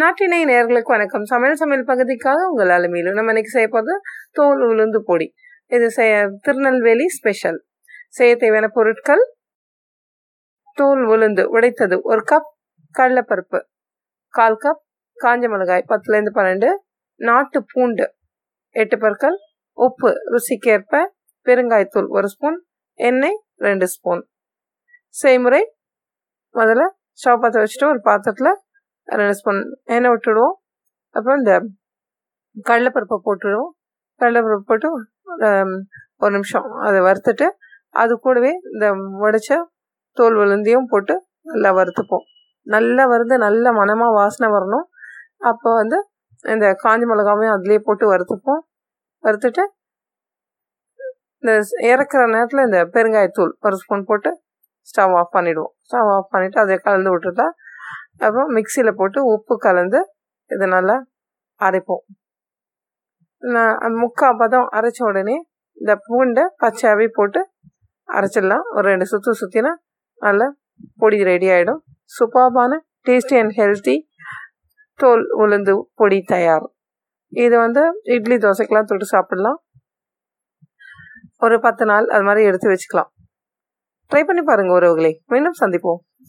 நாட்டினை நேர்களுக்கு வணக்கம். சமையல் சமையல் பகுதிக்காக உங்கள் அலுமையிலும் நம்ம இன்னைக்கு செய்ய போது தோல் உளுந்து பொடி. இது செய்ய திருநெல்வேலி ஸ்பெஷல் செய்ய தேவையான பொருட்கள் தோல் உளுந்து உடைத்தது ஒரு கப் கடலைப்பருப்பு கால் கப் காஞ்ச மிளகாய் பத்துலேருந்து பன்னெண்டு நாட்டு பூண்டு எட்டு பற்கள் உப்பு ருசிக்கேற்ப பெருங்காயத்தூள் ஒரு ஸ்பூன் எண்ணெய் ரெண்டு ஸ்பூன் செய்முறை முதல்ல ஸ்டவ் பற்ற வச்சுட்டு ஒரு பாத்திரத்தில் ரெண்டு ஸ்பூன் எண்ணெய் விட்டுடுவோம். அப்புறம் இந்த கடலைப்பருப்பை போட்டுடுவோம். கடலைப்பருப்பு போட்டு ஒரு நிமிஷம் அதை வறுத்துட்டு அது கூடவே இந்த உடைச்ச தோல் விழுந்தியும் போட்டு நல்லா வறுத்துப்போம். நல்லா வறுந்து நல்ல மனமாக வாசனை வரணும். அப்போ வந்து இந்த காஞ்ச மிளகாவையும் அதுலேயே போட்டு வறுத்துப்போம். வறுத்துட்டு இந்த இறக்குற நேரத்தில் இந்த பெருங்காயத்தூள் ஒரு ஸ்பூன் போட்டு ஸ்டவ் ஆஃப் பண்ணிவிடுவோம் ஸ்டவ் ஆஃப் பண்ணிவிட்டு அதை கலந்து விட்டுட்டா அப்புறம் மிக்சியில் போட்டு உப்பு கலந்து இதை நல்லா அரைப்போம். நான் முக்கால் பதம் அரைச்ச உடனே இந்த பூண்டை பச்சையாகவே போட்டு அரைச்சிடலாம். ஒரு ரெண்டு சுற்று சுற்றினா நல்லா பொடி ரெடி ஆகிடும் சூப்பர்பான டேஸ்டி அண்ட் ஹெல்த்தி தோல் உளுந்து பொடி தயார். இது வந்து இட்லி தோசைக்கெலாம் தொட்டு சாப்பிடலாம். ஒரு பத்து நாள் அது மாதிரி எடுத்து வச்சுக்கலாம். ட்ரை பண்ணி பாருங்கள் உறவுகளை. மீண்டும் சந்திப்போம்.